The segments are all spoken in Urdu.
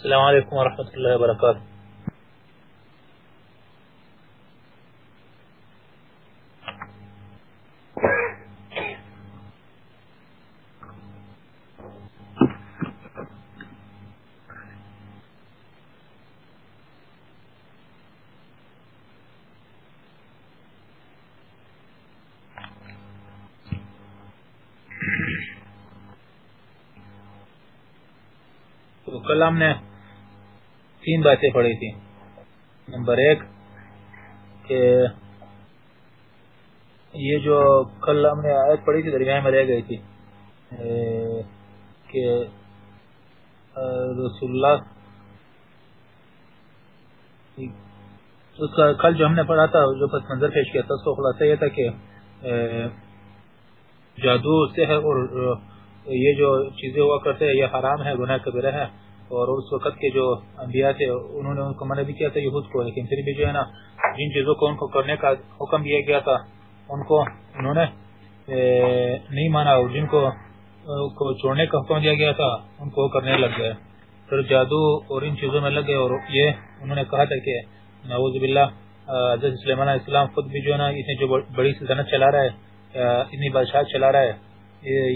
السلام عليكم ورحمة الله وبركاته. وكلامنا تین باتیں پڑھی تھی نمبر ایک کہ یہ جو کل ہم نے آیت پڑھی تھی، درمیان میں رہ گئی تھی کہ رسول اللہ اس کا کل جو ہم نے پڑھا تھا، جو پس منظر پیش کیا تھا، اس کو خلاصہ یہ تھا کہ جادو سحر اور یہ جو چیزیں ہوا کرتے ہیں، یہ حرام ہے، گناہ کبیرہ ہے۔ اور اس وقت کے جو انبیاء تھے، انہوں نے ان کو منع بھی کیا تھا، یہود کو، لیکن پھر بھی جو ہے نا، جن چیزوں کو ان کو کرنے کا حکم دیا گیا تھا، ان کو انہوں نے نہیں مانا اور جن کو کو چھوڑنے کا حکم دیا گیا تھا، ان کو کرنے لگ گئے۔ پھر جادو اور ان چیزوں میں لگ گئے اور یہ انہوں نے کہا تھا کہ نعوذ باللہ حضرت سلیمان علیہ السلام خود بھی جو ہے نا، اتنی جو بڑی سلطنت چلا رہا ہے اتنی بادشاہ چلا رہا ہے،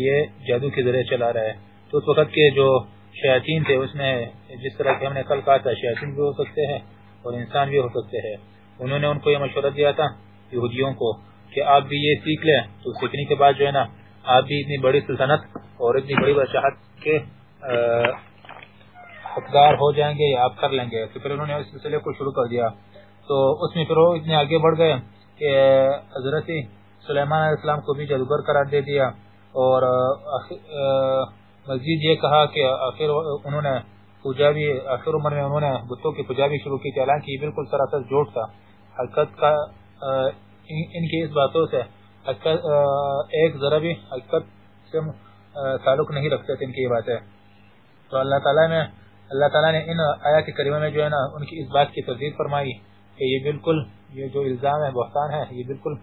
یہ جادو کے ذریعے چلا رہا ہے۔ تو اس وقت کے جو شیاطین تھے، اس میں جس طرح کہ ہم نے کل کہا تھا، شیاطین بھی ہو سکتے ہیں اور انسان بھی ہو سکتے ہیں۔ انہوں نے ان کو یہ مشورہ دیا تھا یہودیوں کو کہ آپ بھی یہ سیکھ لیں۔ تو سیکھنے کے بعد جو ہے نا، آپ بھی اتنی بڑی سلطنت اور اتنی بڑی بادشاہت کے حقدار ہو جائیں گے یا آپ کر لیں گے۔ تو پھر انہوں نے اس سلسلے کو شروع کر دیا۔ تو اس میں پھر وہ اتنے آگے بڑھ گئے کہ حضرت سلیمان علیہ السلام کو بھی جادوگر قرار دے دیا اور مزید یہ کہا کہ آخر انہوں نے پوجا بھی آخر عمر میں انہوں نے بتوں کی پوجا بھی شروع کی تھی۔ حالانکہ یہ بالکل سراسر جوٹ تھا۔ حقیقت کا ان کی اس باتوں سے ایک ذرا بھی حقیقت سے تعلق نہیں رکھتے تھے ان کی یہ باتیں۔ تو اللہ تعالیٰ نے اللہ تعالیٰ نے ان آیات کریمہ میں جو ہے نا، ان کی اس بات کی تصدیق فرمائی کہ یہ بالکل یہ جو الزام ہے، بہتان ہے، یہ بالکل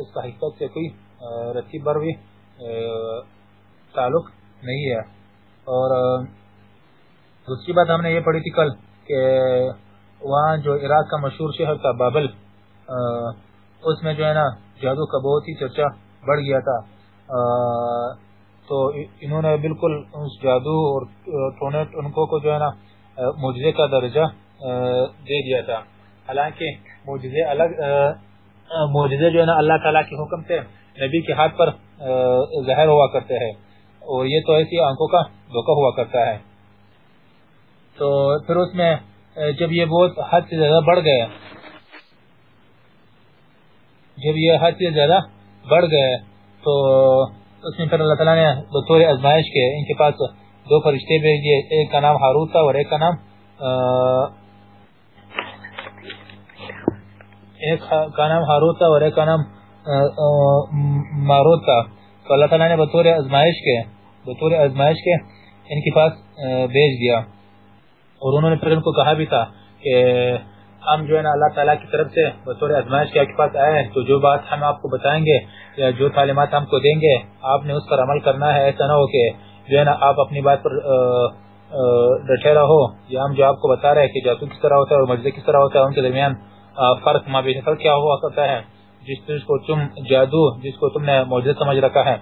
اس کا حقیقت سے کوئی رتی بر بھی تعلق نہیں ہے۔ اور دوسری بات ہم نے یہ پڑھی تھی کل کہ وہاں جو عراق کا مشہور شہر تھا بابل اس میں جو ہے نا جادو کا بہت ہی چرچا بڑھ گیا تھا۔ تو انہوں نے بالکل اس جادو اور ٹونٹ ان کو جو ہے نا معجزے کا درجہ دے دیا تھا۔ حالانکہ معجزے الگ معجزے جو ہے نا اللہ تعالیٰ کے حکم سے نبی کے ہاتھ پر ظاہر ہوا کرتے ہیں۔ اور یہ تو ایسی آنکھوں کا دھوکہ ہوا کرتا ہے۔ تو پھر اس میں جب یہ بہت حد سے زیادہ بڑھ گئے، جب یہ حد سے زیادہ بڑھ گئے، تو اس میں پھر اللہ تعالیٰ نے بطور ازمائش کے ان کے پاس دو فرشتے بھیج ایک کا نام ہاروت تھا اور ایک کا نام ایک کا نام ہاروت تھا اور ایک کا نام ماروت تھا۔ تو اللہ تعالیٰ نے بطور ازمائش کے بطور ازمائش کے ان کے پاس بھیج دیا۔ اور انہوں نے پھر ان کو کہا بھی تھا کہ، ہم جو ہے نا اللہ تعالیٰ کی طرف سے بطور ازمائش کے آپ کے پاس آئے ہیں، تو جو بات ہم آپ کو بتائیں گے یا جو تعلیمات ہم کو دیں گے، آپ نے اس پر عمل کرنا ہے، ایسا نہ ہو کہ جو ہے نا آپ اپنی بات پر ڈٹے رہو یا ہم جو آپ کو بتا رہے ہیں کہ جاسو کس طرح ہوتا ہے اور مجزے کس طرح ہوتا ہے، ان کے درمیان فرق مابین فرق کیا ہوا کرتا ہے۔ جس چیز کو تم جادو، جس کو تم نے معجزہ سمجھ رکھا ہے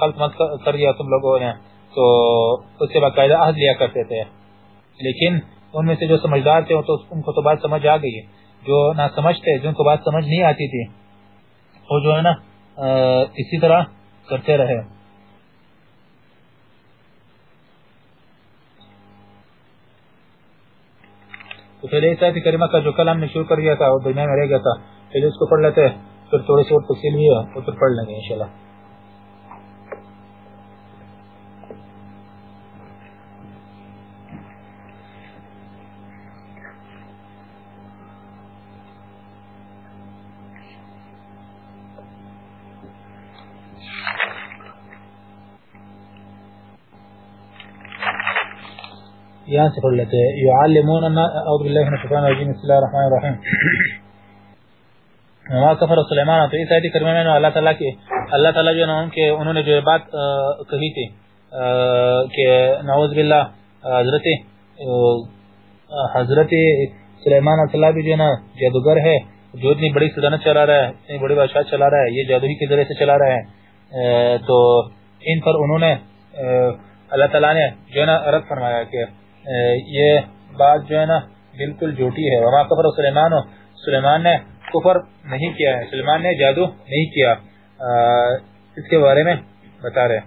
خلط مت کر دیا تم لوگوں نے، تو اس سے باقاعدہ عہد لیا کرتے تھے۔ لیکن ان میں سے جو سمجھدار تھے تو ان کو تو بات سمجھ آ گئی۔ جو نہ سمجھتے جن کو بات سمجھ نہیں آتی تھی، وہ جو ہے نا اسی طرح کرتے رہے۔ تو پھر ایسا کریمہ کا جو کل ہم نے شروع کر دیا تھا، وہ دنیا میں رہ گیا تھا۔ پہلے اس کو پڑھ لیتے پھر تھوڑی سی اور تفصیل بھی ہے، وہ پھر پڑھ لیں گے انشاءاللہ۔ یہاں سے پڑھ لیتے ہیں۔ یعلمون اعوذ باللہ من الشیطان الرجیم، بسم اللہ الرحمن الرحیم۔ کفر سلیمان تو اس آیت کریمہ میں اللہ تعالیٰ کے اللہ تعالیٰ جو ہے کہ انہوں نے جو بات کہی تھی کہ نعوذ باللہ حضرت حضرت سلیمان علیہ السلام بھی جو نا، جادوگر ہے، جو اتنی بڑی سلطنت چلا رہا ہے، اتنی بڑی بادشاہ چلا رہا ہے، یہ جادو ہی کے ذریعے سے چلا رہا ہے تو ان پر انہوں نے اللہ تعالیٰ نے جو ہے نا رد فرمایا کہ یہ بات جو ہے نا، بالکل جھوٹی ہے۔ وما کفر سلیمان سلیمان نے کفر نہیں کیا ہے۔ سلیمان نے جادو نہیں کیا۔ اس کے بارے میں بتا رہے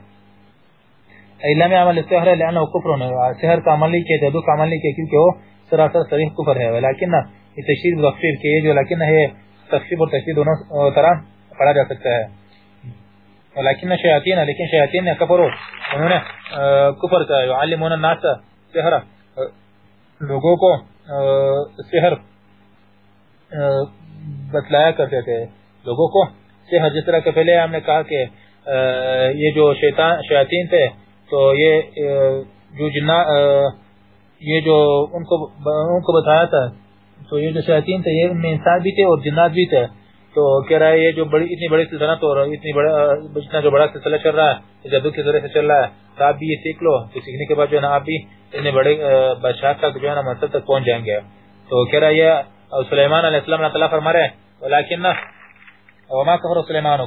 علم عمل السحر لانه كفر سحر کا عمل نہیں کیا، جادو کا عمل نہیں کیا، کیونکہ وہ سراسر صریح کفر ہے۔ لیکن یہ تشریح تفسیر کہ یہ جو لیکن ہے تفسیر اور تشریح دونوں طرح پڑھا جا سکتا ہے۔ لیکن شیاطین لیکن شیاطین نے کفر انہوں نے کفر کیا۔ يعلمون الناس سحر۔ لوگوں کو سحر بتلایا کرتے تھے۔ لوگوں کو سحر ہاں، جس طرح کہ پہلے ہم نے کہا کہ یہ جو شیطان، شیاطین تھے، تو یہ جو جنا یہ جو ان کو ان کو بتایا تھا، تو یہ جو شیاطین تھے، یہ ان میں انسان بھی تھے اور جنات بھی تھے۔ تو کہہ رہا ہے، یہ جو بڑی، اتنی بڑی سلطنت اور اتنی بڑا اتنا جو بڑا سلسلہ چل رہا ہے جدو کے ذریعے سے چل رہا ہے۔ تو آپ بھی یہ سیکھ لو، تو سیکھنے کے بعد جو ہے نا، آپ بھی اتنے بڑے بادشاہ تک جو ہے نا منصب تک پہنچ جائیں گے۔ تو کہہ رہا ہے، یہ او سلیمان علیہ السلام اللہ تعالیٰ فرما رہے ہیں لیکن وما کفر سلیمان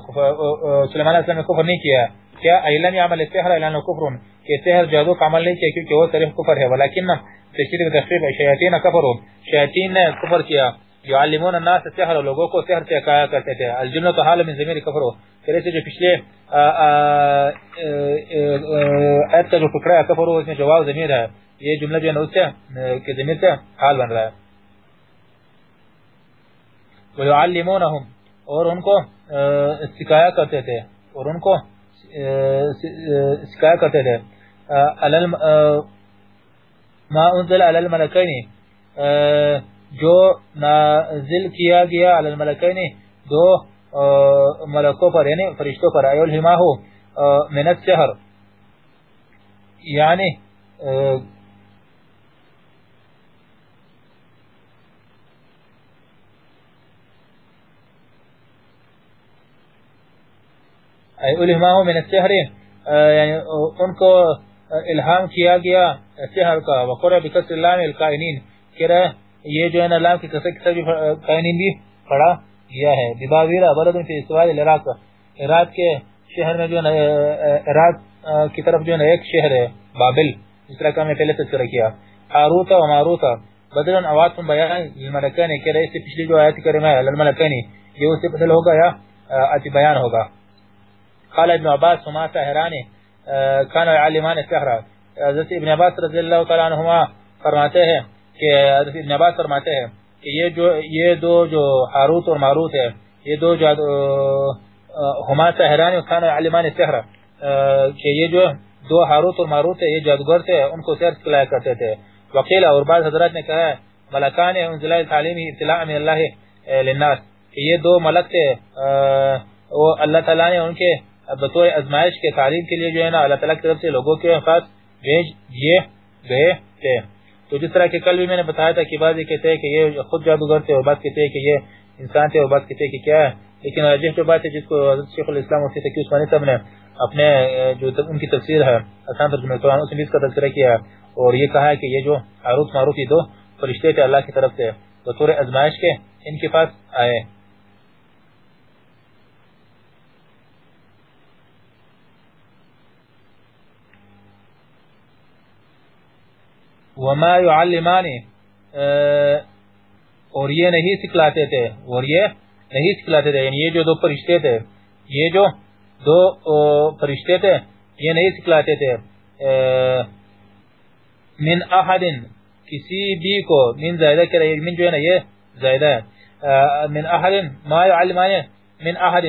سلیمان علیہ السلام نے کفر نہیں کیا کیا ایلم یعمل السحر اعلان کفر کہ سحر جادو کا عمل نہیں کیا کیونکہ وہ صرف کفر ہے، ولیکن تشریح و تخفیف، شیاطین کفر شیاطین نے کفر کیا، یعلمون الناس السحر، لوگوں کو سحر سے کہا کرتے تھے الجملہ تو حال من ضمیر کفر پھر سے جو پچھلے ایت کا جو ٹکڑا ہے کفر اس میں جواب ضمیر ہے، یہ جملہ جو ہے اس سے، کہ ضمیر سے حال بن رہا ہے۔ ویعلمونہم اور ان کو سکھایا کرتے تھے، اور ان کو سکھایا کرتے تھے۔ ما انزل علی الملکین جو نازل کیا گیا علی الملکین دو ملکوں پر یعنی فرشتوں پر ایول ہماہو من السحر۔ یعنی علماء من السحر یعنی ان کو الہام کیا گیا سحر کا۔ وقرہ بکسر اللہ القائنین کہہ یہ جو ہے نا اللہ کی کسر کسر بھی قائنین بھی پڑھا گیا ہے۔ بباویرہ بلدن فی استوال العراق۔ عراق کے شہر میں جو ہے عراق کی طرف جو ہے ایک شہر ہے، بابل۔ جس طرح کا میں پہلے تذکرہ کیا۔ حاروتا و ماروتا۔ بدلن آوات بیان للملکانی کہہ رہے، اس سے پچھلی جو آیت کریمہ ہے للملکانی یہ اس سے بدل ہوگا یا آتی بیان ہوگا۔ قال ابن عباس وما سحران كانوا يعلمان السحر. حضرت ابن عباس رضی اللہ تعالی عنہما فرماتے ہیں کہ، حضرت ابن عباس فرماتے ہیں کہ یہ جو، یہ دو جو ہاروت اور ماروت ہے یہ دو جو ہما سحران كانوا يعلمان السحر. کہ یہ جو دو ہاروت اور ماروت ہے یہ جادوگر تھے، ان کو سحر سکھلایا کرتے تھے. وقیل اور بعض حضرات نے کہا ہے ملکان انزلال تعلیمی اطلاع من اللہ للناس. کہ یہ دو ملک تھے وہ اللہ تعالی نے ان کے بطور ازمائش کے تعلیم کے لیے جو ہے نا اللہ تعالیٰ کی طرف سے لوگوں کے پاس بھیج دیے گئے تھے۔ تو جس طرح کہ کل بھی میں نے بتایا تھا کہ بعض یہ کہتے ہیں کہ یہ خود جادوگر تھے اور بات کہتے ہیں کہ یہ انسان تھے اور بات کہتے ہیں کہ کیا ہے۔ لیکن جس جو بات ہے جس کو حضرت شیخ الاسلام مفتی تقی عثمانی صاحب نے اپنے جو ان کی تفسیر ہے، آسان ترجمہ قرآن اس میں اس کا تذکرہ کیا ہے اور یہ کہا ہے کہ یہ جو عروف معروف یہ دو فرشتے تھے اللہ کی طرف سے بطور ازمائش کے ان کے پاس آئے۔ وما يعلمان اور یہ نہیں سکھلاتے تھے، اور یہ نہیں سکھلاتے تھے یعنی یہ جو دو فرشتے تھے، یہ جو دو فرشتے تھے، یہ نہیں سکھلاتے تھے من احد کسی بھی کو، من زائدہ کر رہے من جو ہے نا یہ زائدہ ہے من احد ما يعلمان، من احد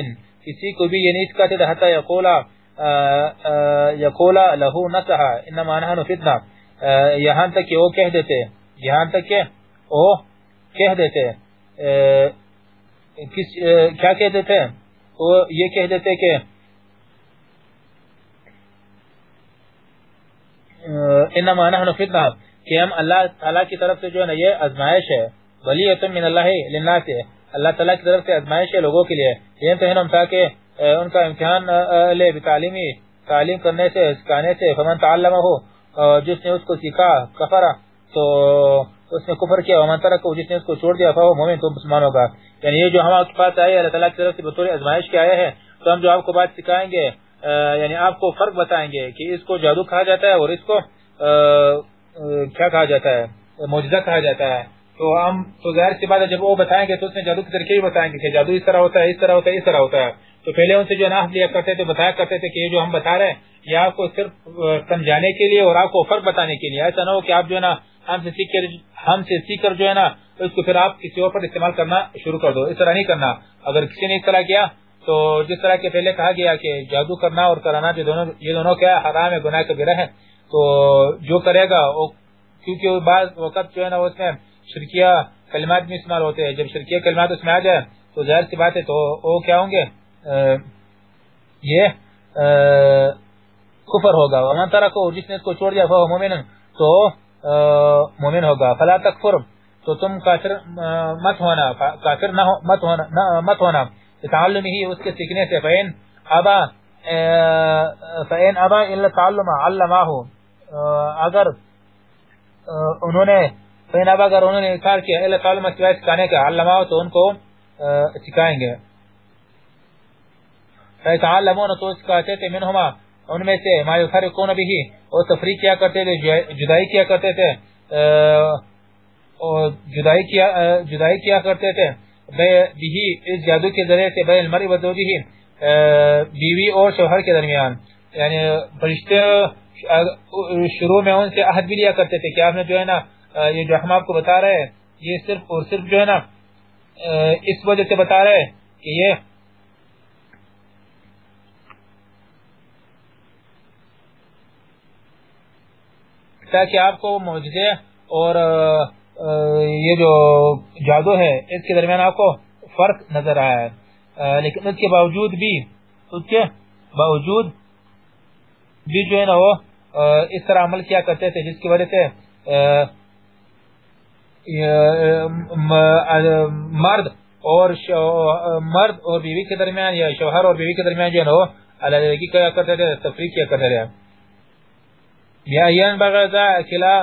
کسی کو بھی یہ نہیں سکھلاتے تھے، حتی یقولا یقولا لہو نسحا، انما نحن فتنہ۔ یہاں تک کہ وہ کہہ دیتے، یہاں تک کہ وہ کہہ دیتے کس کیا کہہ دیتے؟ وہ یہ کہہ دیتے کہ انما نحن فتنہ، کہ ہم اللہ تعالیٰ کی طرف سے جو ہے نا یہ ازمائش ہے ولیتم من اللہ للناس، اللہ تعالیٰ کی طرف سے ازمائش ہے لوگوں کے لیے، یہ تو ہم تاکہ ان کا امتحان لے بتعلیمی تعلیم کرنے سے، سکھانے سے، فمن تعلمہ ہو جس نے اس کو سیکھا کفرہ، تو اس نے کفر کیا، ومن ترک جس نے اس کو چھوڑ دیا فهو مومن، تو مسلمان ہوگا یعنی یہ جو ہم آپ کے پاس آئے، اللہ تعالیٰ کی طرف سے بطور ازمائش کے آئے ہیں، تو ہم جو آپ کو بات سکھائیں گے یعنی آپ کو فرق بتائیں گے کہ اس کو جادو کہا جاتا ہے اور اس کو کیا کہا جاتا ہے؟ موجزہ کہا جاتا ہے۔ تو ہم، تو ظاہر سی بات ہے، جب وہ بتائیں گے تو اس نے جادو کے طریقے بھی بتائیں گے کہ جادو اس طرح ہوتا ہے، اس طرح ہوتا ہے، اس طرح ہوتا ہے۔ تو پہلے ان سے جو ناف لیا کرتے تھے، بتایا کرتے تھے کہ یہ جو ہم بتا رہے ہیں، یہ آپ کو صرف سمجھانے کے لیے اور آپ کو فرق بتانے کے لیے۔ ایسا نہ ہو کہ آپ جو ہے نا، ہم سے سیکھ کر، ہم سے سیکھ کر جو ہے نا اس کو پھر آپ کسی اور پر استعمال کرنا شروع کر دو۔ اس طرح نہیں کرنا۔ اگر کسی نے اس طرح کیا، تو جس طرح کے پہلے کہا گیا کہ جادو کرنا اور کرانا جو دونوں، یہ دونوں کیا حرام ہے، گناہ کبیرہ ہے۔ تو جو کرے گا، وہ، کیونکہ بعض وقت جو ہے نا اس میں شرکیہ کلمات بھی استعمال ہوتے ہیں۔ جب شرکیہ کلمات اس میں آ جائے، تو ظاہر سی بات ہے تو وہ کیا ہوں گے؟ یہ کفر ہوگا۔ ومن ترکو جس نے اس کو چھوڑ دیا فہو مومن تو مومن ہوگا۔ فلا تکفر تو تم کافر مت ہونا۔ کافر نہ مت ہونا مت ہونا۔ تعلم ہی اس کے سیکھنے سے فین ابا فین ابا الا تعلم علمہ اگر انہوں نے فین ابا اگر انہوں نے انکار کیا، الا تعلم سوائے سکھانے کا علمہ تو ان کو سکھائیں گے۔ فیتعلمون تو سکھاتے تھے، منہما، ان میں سے، ما یفرقون بھی اور تفریق کیا کرتے تھے جی، جدائی کیا کرتے تھے اور جدائی کیا جدائی کیا کرتے تھے بھی اس جادو کے ذریعے سے بین المرء و زوجہ بیوی اور شوہر کے درمیان یعنی فرشتے شروع میں ان سے عہد بھی لیا کرتے تھے کہ آپ نے جو ہے نا یہ جو ہم آپ کو بتا رہے ہیں، یہ صرف اور صرف جو ہے نا اس وجہ سے بتا رہے ہیں کہ یہ تاکہ آپ کو معجزے اور یہ جو جادو ہے، اس کے درمیان آپ کو فرق نظر آیا ہے۔ لیکن اس کے باوجود بھی، اس کے باوجود بھی جو ہے نا وہ اس طرح عمل کیا کرتے تھے، جس کی وجہ سے مرد اور مرد اور بیوی کے درمیان یا شوہر اور بیوی کے درمیان جو ہے نا وہ علیحدگی کیا کرتے تھے، تفریق کیا کرتے تھے۔ یا ین بغضا کلا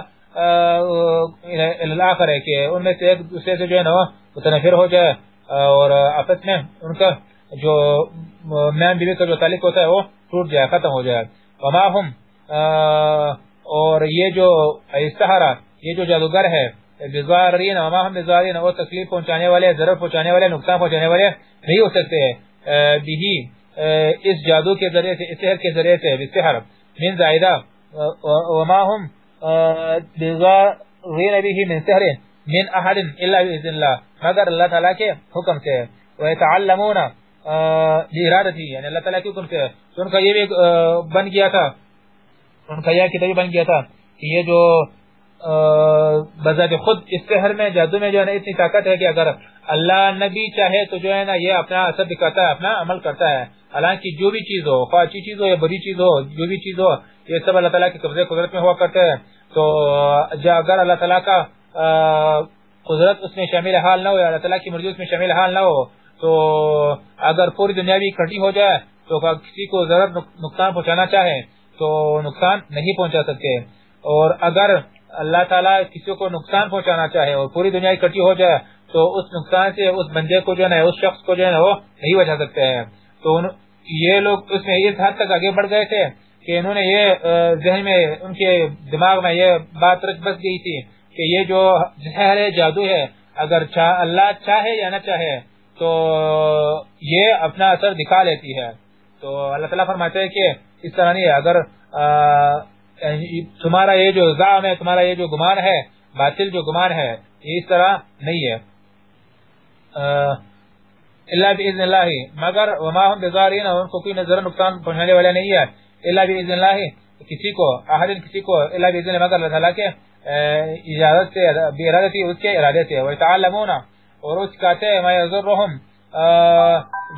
الاخر ہے کہ ان میں سے ایک دوسرے سے جو ہے نا متنفر ہو جائے اور آپس میں ان کا جو مین بیوی کا جو تعلق ہوتا ہے وہ ٹوٹ جائے، ختم ہو جائے۔ وما ہم اور یہ جو استحرا یہ جو جادوگر ہے، بزارین، وما ہم بزارین، وہ تکلیف پہنچانے والے، ضرر پہنچانے والے، نقصان پہنچانے والے نہیں ہو سکتے ہیں۔ بھی اس جادو کے ذریعے سے، اس کے ذریعے سے بستحر من زائدہ وما هم بغارين به من سحر، من احد الا باذن الله. مگر اللہ تعالی کے حکم سے، ويتعلمون بارادته یعنی اللہ تعالی کے حکم سے۔ ان کا یہ بھی بن گیا تھا۔ ان کا یہ کتاب بن گیا تھا کہ یہ جو بذات خود اس سحر میں، جادو میں جو ہے نا، اتنی طاقت ہے کہ اگر اللہ نبی چاہے تو جو ہے نا، یہ اپنا اثر دکھاتا ہے، اپنا عمل کرتا ہے۔ حالانکہ جو بھی چیز ہو خواہ اچھی چیز ہو یا بری چیز ہو جو بھی چیز ہو یہ سب اللہ تعالیٰ کے قبضے قدرت میں ہوا کرتے ہیں۔ تو اگر اللہ تعالیٰ کا قدرت اس میں شامل حال نہ ہو یا اللہ تعالیٰ کی مرضی اس میں شامل حال نہ ہو، تو اگر پوری دنیا بھی اکٹھی ہو جائے، تو کسی کو ضرورت نقصان پہنچانا چاہے، تو نقصان نہیں پہنچا سکتے۔ اور اگر اللہ تعالیٰ کسی کو نقصان پہنچانا چاہے اور پوری دنیا اکٹھی ہو جائے، تو اس نقصان سے اس بندے کو جو ہے اس شخص کو جو ہے وہ نہیں بچا سکتے ہیں۔ تو یہ لوگ اس میں اس حد تک آگے بڑھ گئے تھے کہ انہوں نے یہ ذہن میں، ان کے دماغ میں یہ بات رچ بس گئی تھی کہ یہ جو ہے، جادو ہے، اگر اللہ چاہے یا نہ چاہے، تو یہ اپنا اثر دکھا لیتی ہے۔ تو اللہ تعالیٰ فرماتے ہیں کہ اس طرح نہیں ہے۔ اگر تمہارا یہ جو زعم ہے، تمہارا یہ جو گمان ہے، باطل جو گمان ہے، یہ اس طرح نہیں ہے۔ اللہ باذن اللہ مگر وما هم بزارین ان کو کوئی نظر نقصان پہنچانے والا نہیں ہے. اللہ باذن اللہ کسی کو، احد کسی کو اللہ باذن مگر اللہ تعالی کے اجازت سے، بے ارادتی اس کے ارادے سے. وہ تعلمون اور اس کہتے ہیں ما یذرهم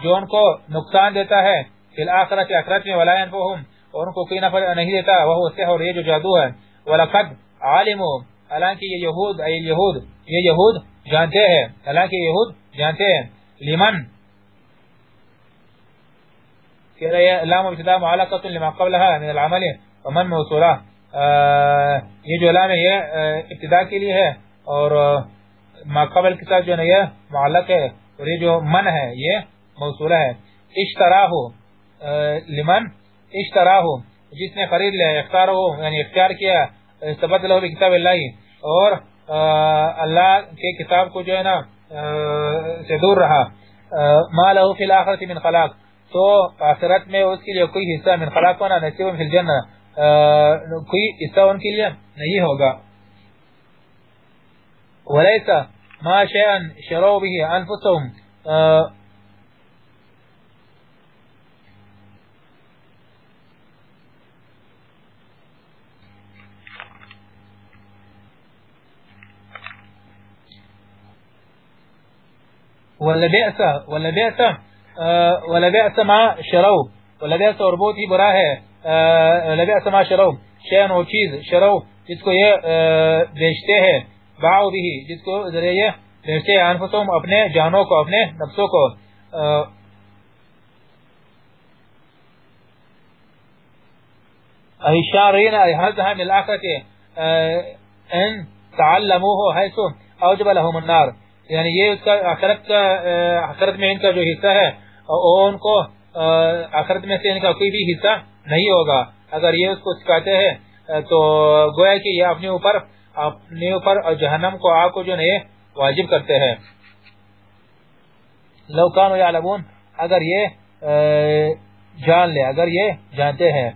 جو ان کو نقصان دیتا ہے، فی الاخرت اخرت میں، ولا ينفعهم، اور ان کو کوئی نفع نہیں دیتا. وہ سحر یہ جو جادو ہے. ولقد علموا، حالانکہ یہ یہود ای یہود، یہ یہود جانتے ہیں، حالانکہ یہود جانتے ہیں. لمن؟ کہ رہے لام ابتداء معلقۃ لما قبلها من العمل، ومن موصولہ یہ جو لام ہے، یہ ابتدا کے لیے ہے، اور ماقبل کے ساتھ جو ہے یہ معلق ہے، اور یہ جو من ہے، یہ موصولہ ہے. اشترا لمن؟ اشترا جس نے خرید لیا اختار ہو یعنی اختیار کیا سبت لہو کتاب اللہ، اور اللہ کے کتاب کو جو ہے نا سے دور رہا۔ ما له فی الاخرت من خلاق۔ تو آخرت میں اس کے لیے کوئی حصہ من خلاق ہونا نصیب فی الجنہ کوئی حصہ ان کے لیے نہیں ہوگا۔ ولیسا ما شیئا شرو به انفسهم۔ ولا بئس ولا ما شرو ولا اور بہت ہی برا ہے. ولا ما شرو شیئن وہ چیز شرو جس کو یہ بیچتے ہیں. باعو بھی جس کو ذریعے بیچتے ہیں. انفسهم اپنے جانوں کو، اپنے نفسوں کو. اشارین هذا من الاخره ان تعلموه حيث اوجب لهم النار. یعنی یہ اس کا آخرت کا آخرت میں ان کا جو حصہ ہے وہ ان کو آخرت میں سے ان کا کوئی بھی حصہ نہیں ہوگا۔ اگر یہ اس کو سکھاتے ہیں تو گویا کہ یہ اپنے اوپر اپنے اوپر جہنم کو آگ کو جو نہیں واجب کرتے ہیں۔ لو کانو یعلمون، اگر یہ جان لے، اگر یہ جانتے ہیں۔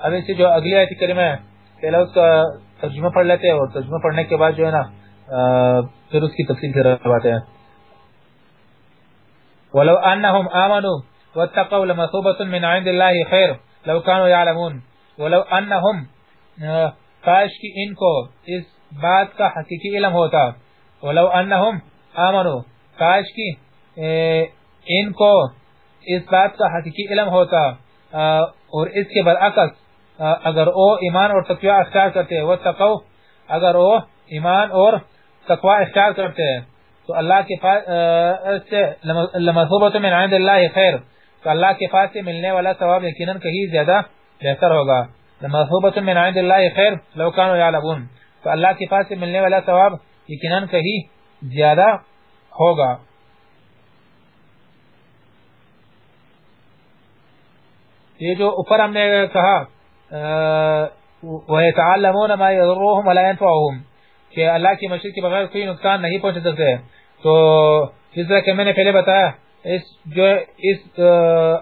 اب اسی جو اگلی آیت کریمہ ہے، پہلے اس کا ترجمہ پڑھ لیتے ہیں اور ترجمہ پڑھنے کے بعد جو ہے نا پھر اس کی تفصیل سے رہتے ہیں۔ ولو انہم آمنوا واتقوا لمثوبة من عند اللہ خیر لو كانوا يعلمون۔ ولو انہم کاش کی ان کو اس بات کا حقیقی علم ہوتا۔ ولو انہم آمنوا کاش کی ان کو اس بات کا حقیقی علم ہوتا۔ اور اس کے برعکس اگر او ایمان اور تقوی اختیار کرتے ہیں وہ تقو اگر او ایمان اور تقوی اختیار کرتے ہیں تو اللہ کے پاس سے لمثوبت من عند اللہ خیر، تو اللہ کے پاس سے ملنے والا ثواب یقینا کہیں زیادہ بہتر ہوگا۔ لمثوبت من عند اللہ خیر، لو كانوا يعلمون تو اللہ کے پاس سے ملنے والا ثواب یقینا کہیں زیادہ ہوگا۔ یہ جو اوپر ہم نے کہا وَيَتَعَلَّمُونَ مَا يَضُرُّهُمْ وَلَا يَنْفَعُهُمْ، کہ اللہ کی مشرق کے بغیر کوئی نقصان نہیں پہنچ سکتے تو جس طرح کہ میں نے پہلے بتایا، اس جو اس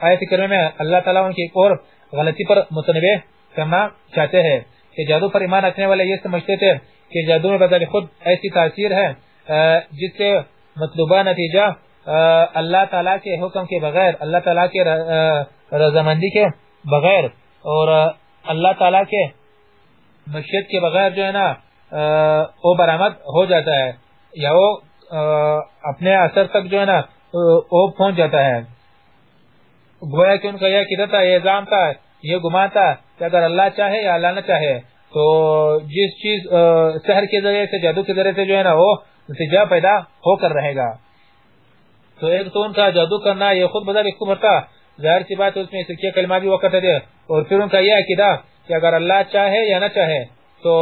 آیت کریمہ میں اللہ تعالیٰ ان کی ایک اور غلطی پر متنبع کرنا چاہتے ہیں کہ جادو پر ایمان رکھنے والے یہ سمجھتے تھے کہ جادو میں بذات خود ایسی تاثیر ہے جس سے مطلوبہ نتیجہ اللہ تعالیٰ کے حکم کے بغیر، اللہ تعالیٰ کے رضامندی کے بغیر اور اللہ تعالی کے مشیت کے بغیر جو ہے نا وہ برآمد ہو جاتا ہے، یا وہ اپنے اثر تک جو ہے نا وہ پہنچ جاتا ہے۔ گویا کہ ان کا یہ قدر تھا، یہ الزام تھا، یہ گمان تھا کہ اگر اللہ چاہے یا اللہ نہ چاہے، تو جس چیز سحر کے ذریعے سے، جادو کے ذریعے سے جو ہے نا، وہ نتیجہ پیدا ہو کر رہے گا۔ تو ایک تو ان کا جادو کرنا، یہ خود بذات ایک تھا۔ ظاہر سی بات اس میں سکیہ کلمہ بھی وقت ہے۔ اور پھر ان کا یہ عقیدہ کہ اگر اللہ چاہے یا نہ چاہے، تو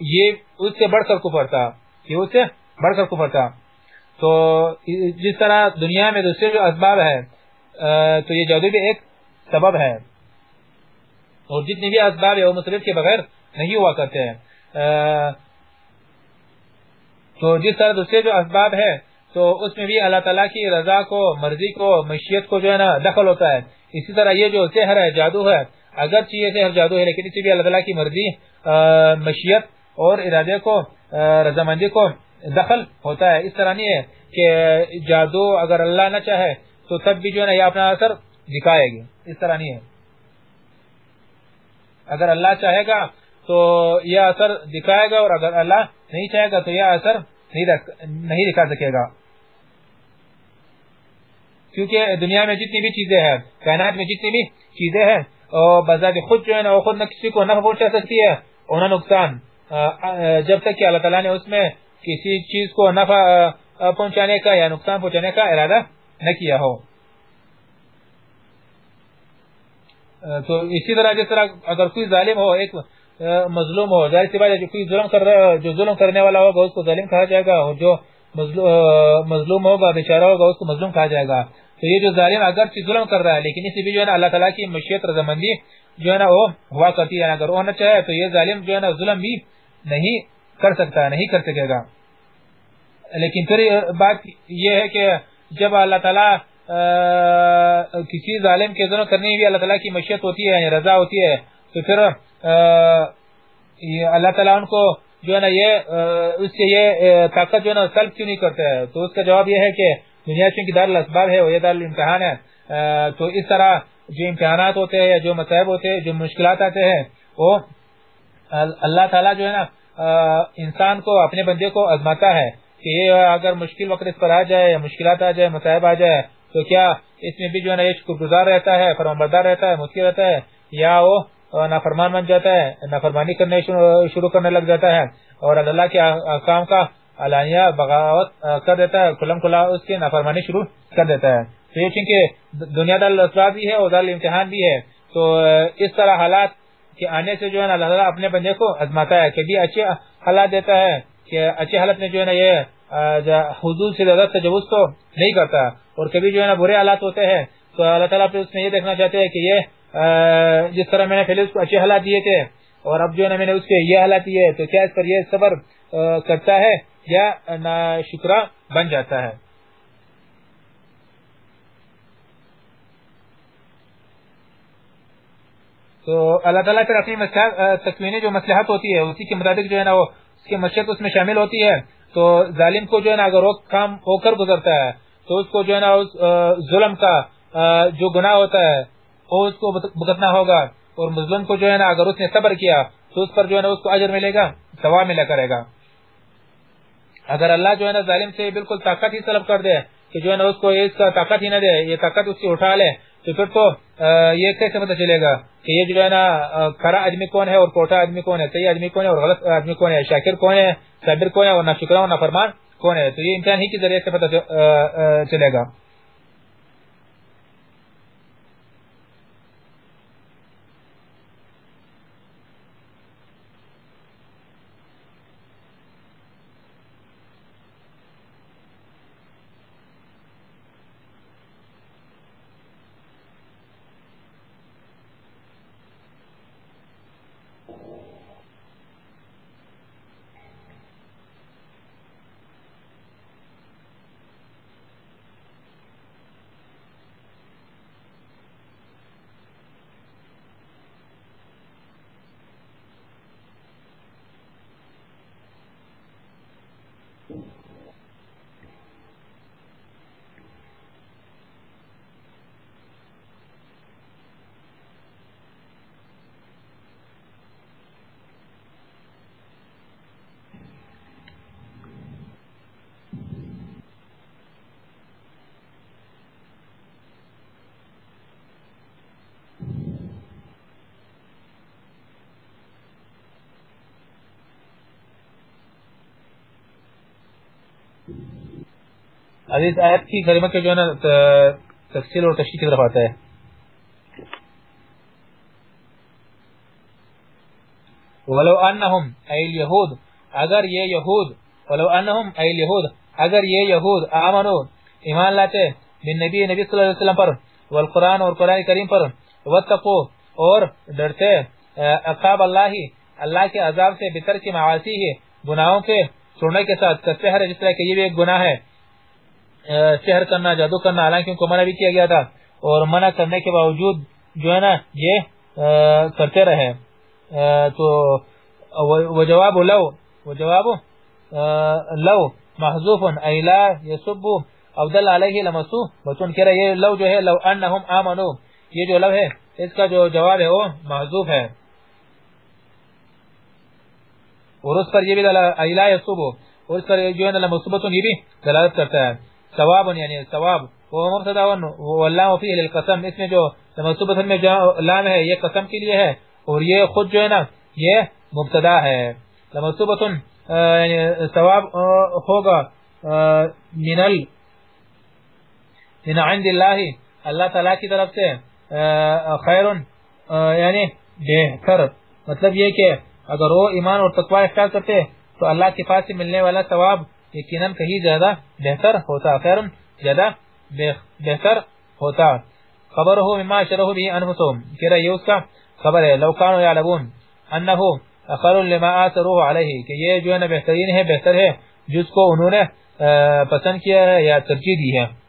یہ اس سے بڑھ کر کفر تھا۔ یہ اس سے بڑھ کر کفر تھا۔ تو جس طرح دنیا میں دوسرے جو اسباب ہے تو یہ جادو بھی ایک سبب ہے۔ اور جتنی بھی اسباب ہے وہ مسلط کے بغیر نہیں ہوا کرتے ہیں۔ تو جس طرح دوسرے جو اسباب ہے تو اس میں بھی اللہ تعالیٰ کی رضا کو، مرضی کو مشیت کو جو ہے نا دخل ہوتا ہے۔ اسی طرح یہ جو سحر ہے، جادو ہے، اگرچہ یہ سحر جادو ہے، لیکن اسی بھی اللہ تعالیٰ کی مرضی مشیت اور ارادے کو رضامندی کو دخل ہوتا ہے۔ اس طرح نہیں ہے کہ جادو اگر اللہ نہ چاہے تو تب بھی جو ہے نا یہ اپنا اثر دکھائے گی۔ اس طرح نہیں ہے۔ اگر اللہ چاہے گا تو یہ اثر دکھائے گا اور اگر اللہ نہیں چاہے گا تو یہ اثر نہیں دکھا سکے گا۔ کیونکہ دنیا میں جتنی بھی چیزیں ہیں، کائنات میں جتنی بھی چیزیں ہیں بذات خود جو ہے نا، وہ خود نہ کسی کو نفع پہنچا سکتی ہے، اور نہ نقصان۔ جب تک کہ اللہ تعالیٰ نے اس میں کسی چیز کو نفع پہنچانے کا یا نقصان پہنچانے کا ارادہ نہ کیا ہو۔ تو اسی طرح جس طرح اگر کوئی ظالم ہو، ایک مظلوم ہو، ظاہر سی بات ہے جو کوئی ظلم کر رہا، جو ظلم کرنے والا ہوگا، اس کو ظالم کہا جائے گا، اور جو مظلوم ہوگا بیچارہ ہوگا، اس کو مظلوم کہا جائے گا۔ تو یہ جو ظالم اگر ظلم کر رہا ہے، لیکن اسی بھی جو ہے نا اللہ تعالیٰ کی مشیت رضامندی جو ہے نا وہ ہوا کرتی ہے، اگر ہونا چاہے تو یہ ظالم جو ہے نا ظلم بھی نہیں کر سکتا، نہیں کر سکے گا۔ لیکن پھر بات یہ ہے کہ جب اللہ تعالیٰ کسی ظالم کے ظلم کرنے بھی اللہ تعالیٰ کی مشیت ہوتی ہے یعنی رضا ہوتی ہے، تو پھر اللہ تعالیٰ ان کو جو ہے نا یہ اس سے یہ طاقت جو ہے نا سلب کیوں نہیں کرتا ہے تو اس کا جواب یہ ہے کہ دنیا چونکہ دار الاسباب ہے، وہ یہ دار الامتحان ہے۔ تو اس طرح جو امتحانات ہوتے ہیں جو مصائب ہوتے ہیں، جو مشکلات آتے ہیں، وہ اللہ تعالیٰ جو ہے نا انسان کو، اپنے بندے کو ازماتا ہے کہ یہ اگر مشکل وقت اس پر آ جائے یا مشکلات آ جائے، مصائب آ جائے، تو کیا اس میں بھی جو ہے نا شکر گزار رہتا ہے فرمان بردار رہتا ہے، متقی رہتا ہے، یا وہ نافرمان بن جاتا ہے، نافرمانی کرنے شروع کرنے لگ جاتا ہے۔ اور اللہ کے کام کا علانیہ بغاوت کر دیتا ہے، کلم کلا اس کی نافرمانی شروع کر دیتا ہے۔ تو یہ چونکہ دنیا دار اسباب بھی ہے اور دار امتحان بھی ہے، تو اس طرح حالات کے آنے سے جو ہے نا اللہ تعالیٰ اپنے بندے کو ازماتا ہے کبھی اچھے حالات دیتا ہے، کہ اچھے حالت میں جو ہے نا یہ حضور سے زیادہ تجوز تو نہیں کرتا اور کبھی جو ہے نا برے حالات ہوتے ہیں، تو اللہ تعالیٰ پھر اس میں یہ دیکھنا چاہتے ہیں کہ یہ جس طرح میں نے پہلے اس کو اچھے حالات دیے تھے اور اب جو ہے نا میں نے اس کے یہ حالات دیے تو کیا اس پر یہ صبر کرتا ہے؟ یا نا بن جاتا ہے۔ تو اللہ تعالیٰ پھر اپنی تکوینی جو مسلحت ہوتی ہے، اسی کے مطابق جو ہے نا وہ اس کی مشیت اس میں شامل ہوتی ہے۔ تو ظالم کو جو ہے نا اگر وہ کام ہو کر گزرتا ہے، تو اس کو جو ہے نا اس ظلم کا جو گناہ ہوتا ہے، وہ اس کو بھگتنا ہوگا۔ اور مظلوم کو جو ہے نا اگر اس نے صبر کیا، تو اس پر جو ہے نا اس کو اجر ملے گا، ثواب ملا کرے گا۔ اگر اللہ جو ہے نا ظالم سے بالکل طاقت ہی طلب کر دے، کہ جو ہے نا اس کو اس کا طاقت ہی نہ دے، یہ طاقت اس کی اٹھا لے، تو پھر تو یہ کیسے پتہ چلے گا کہ یہ جو ہے نا کھرا آدمی کون ہے اور کوٹا آدمی کون ہے، صحیح آدمی کون ہے اور غلط آدمی کون ہے، شاکر کون ہے، صابر کون ہے اور نہ شکرا اور نہ فرمان کون ہے، تو یہ امتحان ہی کے ذریعے سے پتہ چلے گا۔ اب اس آیت کی کلمہ کے جو ہے نا تفصیل اور تشریح کی طرف آتا ہے۔ ولو انہم ای الیہود اگر یہ یہود، ولو انہم ای الیہود اگر یہ یہود آمنو ایمان لاتے بن نبی نبی صلی اللہ علیہ وسلم پر، والقرآن اور قرآن کریم پر واتقو اور ڈرتے اقاب اللہ اللہ کے عذاب سے، بتر کی معاصی ہے گناہوں کے چھوڑنے کے ساتھ کسہر جس طرح کہ یہ بھی ایک گناہ ہے سحر کرنا، جادو کرنا، حالانکہ ان کو منع بھی کیا گیا تھا۔ اور منع کرنے کے باوجود جو ہے نا، یہ کرتے رہے۔ تو وہ جواب لو وہ جواب لو محضوف ایلا یسب عبدال علیہ لمسو۔ بطن کہہ رہے، یہ لو جو ہے، لو انہم آمنو۔ یہ جو لو ہے، اس کا جو جواب ہے، وہ محضوف ہے۔ اور اس پر یہ بھی ایلا یسب۔ اور اس پر جو ہے لمسوبتن یہ بھی دلالت کرتا ہے۔ ثواب یعنی ثواب. وہ مبتدا واللام فيه للقسم. اس میں جو منصوبہ میں جو لام ہے، یہ قسم کے لیے ہے اور یہ خود جو ہے نا، یہ مبتدا ہے. منصوبہ یعنی ثواب ہوگا من من عند اللہ اللہ تعالی کی طرف سے خیر یعنی بہتر. مطلب یہ کہ اگر وہ ایمان اور تقوی اختیار کرتے، تو اللہ کے پاس سے ملنے والا ثواب یقیناً کہیں زیادہ بہتر ہوتا، خیر، زیادہ بہتر ہوتا۔ خبر ہو مما شرح بھی انفسهم کہ یہ اس کا خبر ہے۔ لو کانوا یعلمون انه اخر لما اثروا علیہ، کہ یہ جو ہے بہترین ہے، بہتر ہے، جس کو انہوں نے پسند کیا ہے یا ترجیح دی ہے۔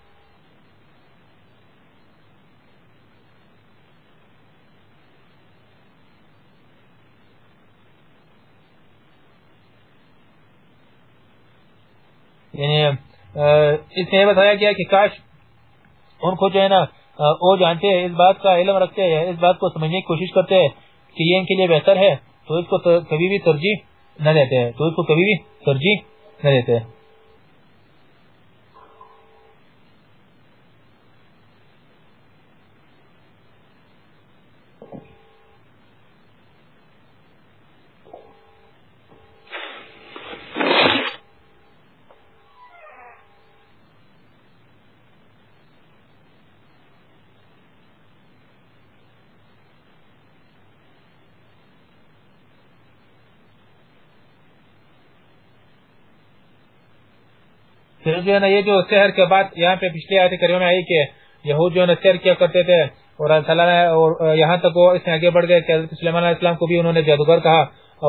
یعنی اس میں یہ بتایا گیا کہ کاش ان کو جو ہے نا وہ جانتے ہیں اس بات کا علم رکھتے ہیں اس بات کو سمجھنے کی کوشش کرتے ہیں کہ یہ ان کے لیے بہتر ہے، تو اس کو کبھی بھی ترجیح نہ دیتے ہیں تو اس کو کبھی بھی ترجیح نہ دیتے۔ ہیں پھر جو ہے نا یہ جو سحر کے بعد یہاں پہ پچھلے آیت کریوں میں آئی کہ یہود جو ہے نا سحر کیا کرتے تھے اور اللہ تعالیٰ نے اور یہاں تک وہ اس میں آگے بڑھ گئے کہ حضرت سلیمان علیہ السلام کو بھی انہوں نے جادوگر کہا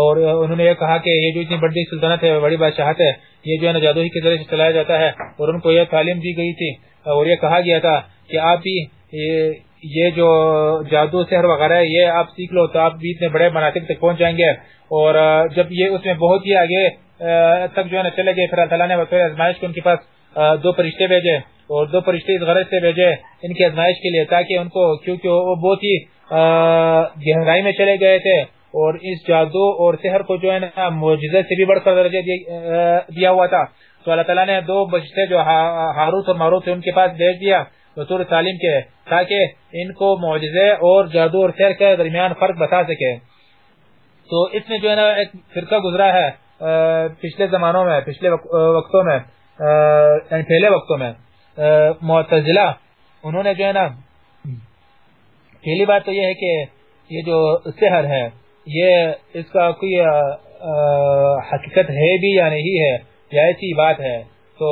اور انہوں نے یہ کہا کہ یہ جو اتنی بڑی سلطنت ہے، بڑی بادشاہت ہے، یہ جو ہے نا جادو ہی کے ذریعے سے چلایا جاتا ہے اور ان کو یہ تعلیم دی گئی تھی۔ اور یہ کہا گیا تھا کہ آپ بھی یہ جو جادو، سحر وغیرہ ہے، یہ آپ سیکھ لو تو آپ بھی اتنے بڑے مناسب تک پہنچ جائیں گے۔ اور جب یہ اس میں بہت ہی آگے تک جو ہے نا چلے گئے، پھر اللہ نے بطور ازمائش کے ان کے پاس دو فرشتے بھیجے اور دو فرشتے اس غرض سے بھیجے ان کی ازمائش کے لیے تاکہ ان کو، کیونکہ وہ بہت ہی گہرائی میں چلے گئے تھے اور اس جادو اور سحر کو جو ہے نا معجزے سے بھی بڑھ کر درجہ دیا ہوا تھا۔ تو اللہ تعالیٰ نے دو بچتے جو ہاروت اور ماروت ان کے پاس بھیج دیا بطور تعلیم کے، تاکہ ان کو معجزے اور جادو اور سحر کے درمیان فرق بتا سکے۔ تو اس میں جو ہے نا ایک فرقہ گزرا ہے۔ پچھلے زمانوں میں، پچھلے وقتوں میں یعنی پہلے وقتوں میں معتزلہ، انہوں نے جو ہے نا، پہلی بات تو یہ ہے کہ یہ جو سحر ہے، یہ اس کا کوئی حقیقت ہے بھی یا نہیں ہے، یا ایسی بات ہے۔ تو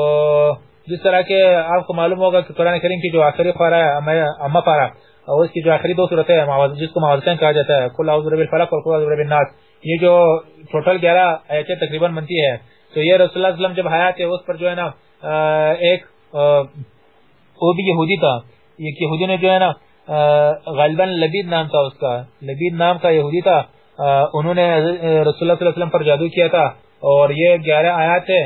جس طرح کے آپ کو معلوم ہوگا کہ قرآن کریم کی جو آخری پارا ہے، اما پارا، اور اس کی جو آخری دو صورت ہے جس کو معاوضتیں کہا جاتا ہے کل اعوذ برب الفلق اور کل اعوذ برب الناس یہ جو ٹوٹل گیارہ ایسے تقریباً بنتی ہے تو یہ رسول اللہ علیہ وسلم جب حیات ہے اس پر جو ہے نا ایک وہ بھی یہودی تھا ایک یہودی نے جو ہے نا غالباً لبید نام تھا اس کا، لبید نام کا یہودی تھا انہوں نے رسول اللہ صلی اللہ علیہ وسلم پر جادو کیا تھا، اور یہ گیارہ آیات ہے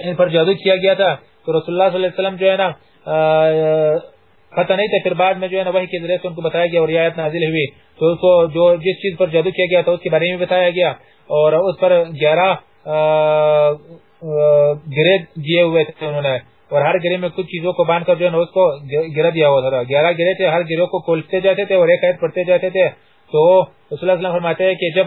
ان پر جادو کیا گیا تھا، تو رسول اللہ صلی اللہ علیہ وسلم جو ہے نا پتہ نہیں تھا، پھر بعد میں جو ہے نا وہی کے ذریعے سے ان کو بتایا گیا اور یہ آیت نازل ہوئی۔ تو اس کو جو جس چیز پر جادو کیا گیا تھا، اس کے بارے میں بتایا گیا۔ اور اس پر گیارہ گرے دیے ہوئے تھے انہوں نے۔ اور ہر گرے میں کچھ چیزوں کو باندھ کر جو ہے نا اس کو گرا دیا ہوا تھا۔ گیارہ گرے تھے، ہر گروہ کو کھولتے جاتے تھے اور ایک عید پڑھتے جاتے تھے۔ تو رسول اللہ فرماتے ہیں کہ جب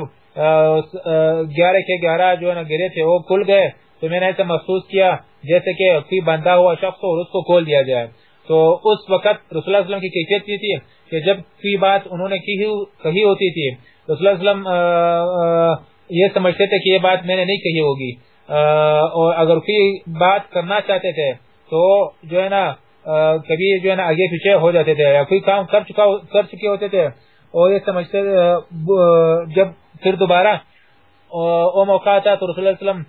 گیارہ کے گیارہ جو ہے نا گرے تھے وہ کھل گئے تو میں نے ایسا محسوس کیا جیسے کہ کوئی بندہ ہوا شخص اور اس کو کھول دیا جائے۔ تو اس وقت رسول اللہ علیہ وسلم کی کیفیت یہ تھی کہ جب کوئی بات انہوں نے کہی ہوتی تھی، رسول اللہ علیہ وسلم یہ سمجھتے تھے کہ یہ بات میں نے نہیں کہی ہوگی۔ اور اگر کوئی بات کرنا چاہتے تھے تو جو ہے نا کبھی جو ہے نا آگے پیچھے ہو جاتے تھے یا کوئی کام کر چکا کر چکے ہوتے تھے۔ اور یہ سمجھتے جب پھر دوبارہ وہ موقع آتا تو رسول اللہ علیہ وسلم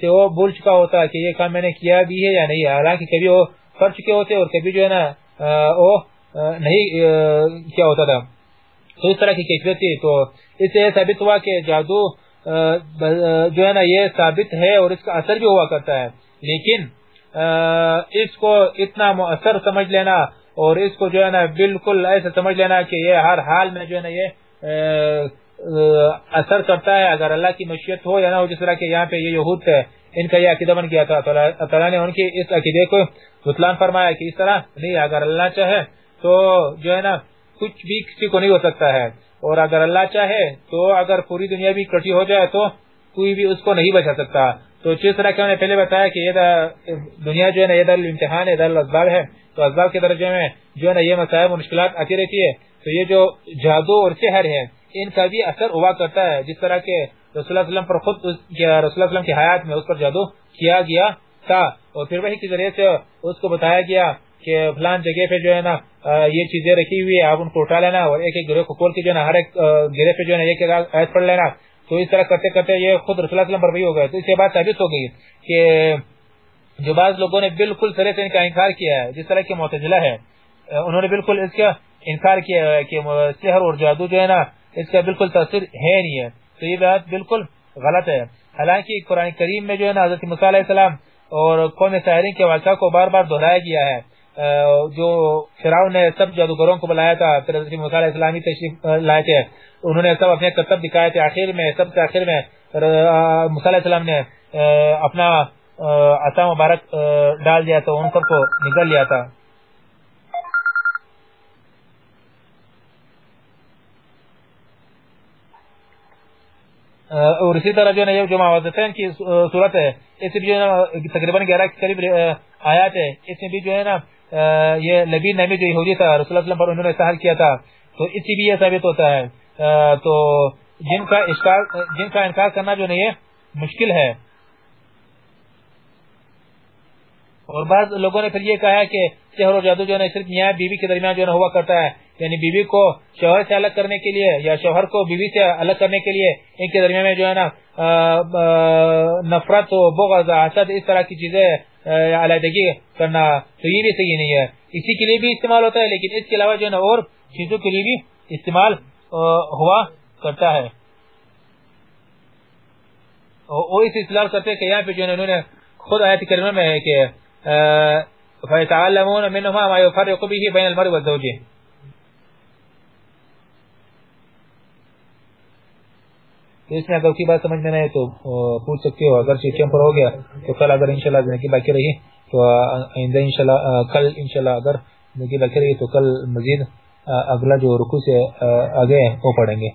سے وہ بول چکا ہوتا کہ یہ کام میں نے کیا بھی ہے یا نہیں حالانکہ کبھی وہ کر چکے ہوتے اور کبھی جو ہے نا وہ نہیں کیا ہوتا تھا۔ تو اس طرح کی کیفیت تھی۔ تو اس سے ثابت ہوا کہ جادو جو ہے نا، یہ ثابت ہے اور اس کا اثر بھی ہوا کرتا ہے۔ لیکن اس کو اتنا مؤثر سمجھ لینا اور اس کو جو ہے نا، بالکل ایسا سمجھ لینا کہ یہ ہر حال میں جو ہے نا، یہ اثر کرتا ہے۔ اگر اللہ کی مشیت ہو یا نہ ہو، جس طرح کہ یہاں پہ یہ یہود ہے ان کا یہ عقیدہ بن گیا تھا۔ تعالیٰ نے ان کی اس عقیدے کو بطلان فرمایا کہ اس طرح نہیں، اگر اللہ چاہے تو جو ہے نا، کچھ بھی کسی کو نہیں ہو سکتا ہے۔ اور اگر اللہ چاہے تو اگر پوری دنیا بھی کٹی ہو جائے تو کوئی بھی اس کو نہیں بچا سکتا۔ تو جس طرح کہ انہوں نے پہلے بتایا کہ یہ دنیا جو ہے نا، یہ دل امتحان ہے دل اسباب ہے۔ تو اسباب کے درجے میں جو ہے نا، یہ مسائل، مشکلات آتی رہتی ہے۔ تو یہ جو جادو اور سحر ہے ان کا بھی اثر ہوا کرتا ہے۔ جس طرح کے رسول اللہ علیہ وسلم پر خود رسول اللہ علیہ وسلم کی حیات میں اس پر جادو کیا گیا تھا۔ اور پھر وہی کے ذریعے سے اس کو بتایا گیا کہ فلان جگہ پہ جو ہے نا یہ چیزیں رکھی ہوئی ہے آپ ان کو اٹھا لینا اور ایک ایک گروہ کو کھول کے جو ہے نا، ہر ایک گرے پہ جو ہے نا، ایک ایک پڑھ لینا۔ تو اس طرح کرتے کرتے یہ خود رسول اللہ علیہ وسلم پر بھی ہو گئے۔ تو اس کے ثابت ہو گئی کہ جو بعض لوگوں نے بالکل سرے سے ان کا انکار کیا ہے، جس طرح کی معتزلہ ہے انہوں نے بالکل اس کا انکار کیا ہے کہ سحر اور جادو جو ہے نا، اس کا بالکل تاثر ہے نہیں ہے۔ تو یہ بات بالکل غلط ہے۔ حالانکہ قرآن کریم میں جو ہے نا حضرت مصع علیہ السلام اور قوم ساحرین کے واقعہ کو بار بار دہرایا گیا ہے۔ جو فراؤن نے سب جادوگروں کو بلایا تھا، پھر حضرت مصع علیہ السلامی تشریف لائے تھے۔ انہوں نے سب اپنے کرتب دکھائے تھے آخر میں، سب سے آخر میں۔ مصع علیہ السلام نے اپنا عصا مبارک ڈال دیا تو ان سب کو نکل لیا تھا۔ اور اسی طرح جو ہے جو معوضتین کی صورت ہے، اس میں جو ہے تقریباً گیارہ کے قریب آیات ہے اس میں بھی جو ہے نا یہ لبین نامی جو یہودی تھا، رسول اللہ علیہ وسلم پر انہوں نے سہل کیا تھا، تو اس سے بھی یہ ثابت ہوتا ہے۔ تو جن کا جن کا انکار کرنا جو نہیں ہے مشکل ہے۔ اور بعض لوگوں نے پھر یہ کہا کہ سحر و جادو جو ہے صرف میاں بیوی کے درمیان جو ہے ہوا کرتا ہے۔ یعنی بیوی کو شوہر سے الگ کرنے کے لیے یا شوہر کو بیوی سے الگ کرنے کے لیے ان کے درمیان میں جو ہے نا نفرت و بغض، حسد، اس طرح کی چیزیں علیحدگی کرنا تو یہ بھی صحیح نہیں ہے۔ اسی کے لیے بھی استعمال ہوتا ہے، لیکن اس کے علاوہ جو ہے نا، اور چیزوں کے لیے بھی استعمال ہوا کرتا ہے۔ وہ اس استعمال کرتے کہ یہاں پہ جو انہوں نے خود آیت کریمہ میں ہے کہ فَيَتَعَلَّمُونَ مِنْهُمَا مَا يُفَرِّقُ بِهِ بَيْنَ الْمَرْءِ وَالزَّوْجِ۔ تو اس میں اگر کی بات سمجھ میں نہیں تو پوچھ سکتے ہو اگر سیٹیم پر ہو گیا تو کل اگر انشاءاللہ زندگی باقی رہی، تو آئندہ انشاءاللہ کل انشاءاللہ اگر زندگی باقی رہی تو کل مزید اگلا جو رکو سے آگے وہ پڑھیں گے